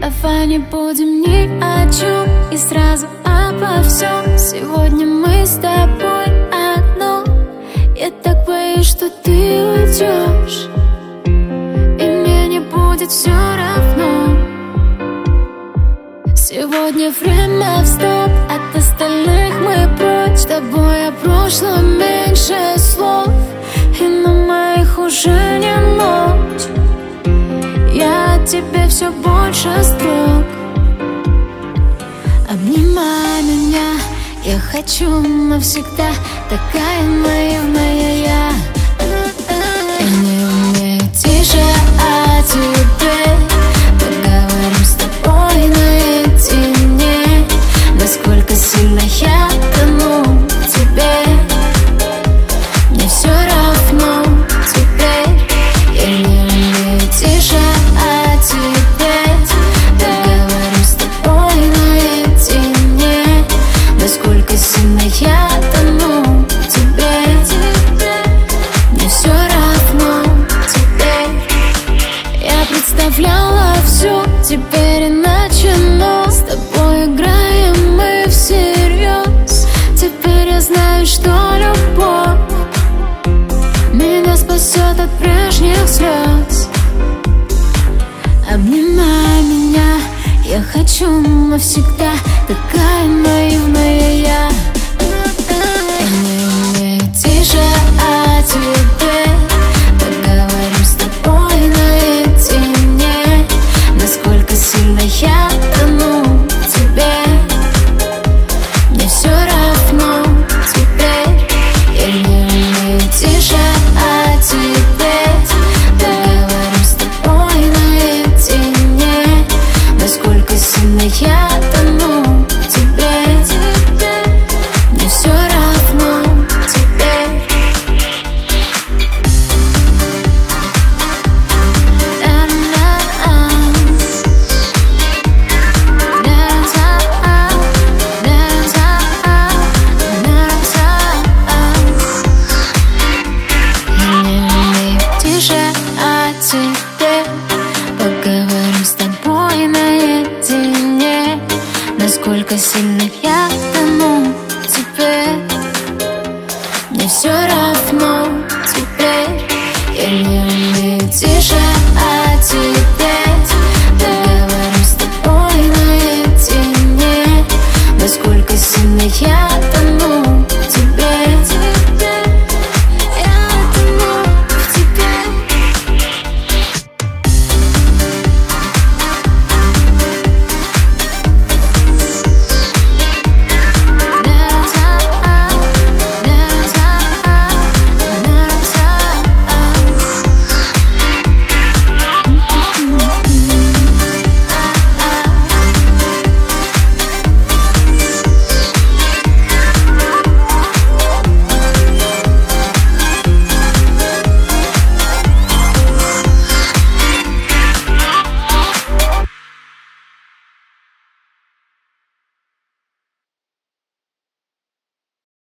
Давай не будем ни о чем И сразу обо всем Сегодня мы с тобой одно. Я так боюсь, что ты уйдешь И мне не будет все равно. Сегодня время в стоп От остальных мы прочь. С тобой о прошлом меньше слов И на моих уже не ночь. Я от тебя все больше строк. Обнимай меня Я хочу навсегда Такая наивная я спасет от прежних слез. Обнимай меня, я хочу навсегда Такая наивная Единственная там Je suis en train de.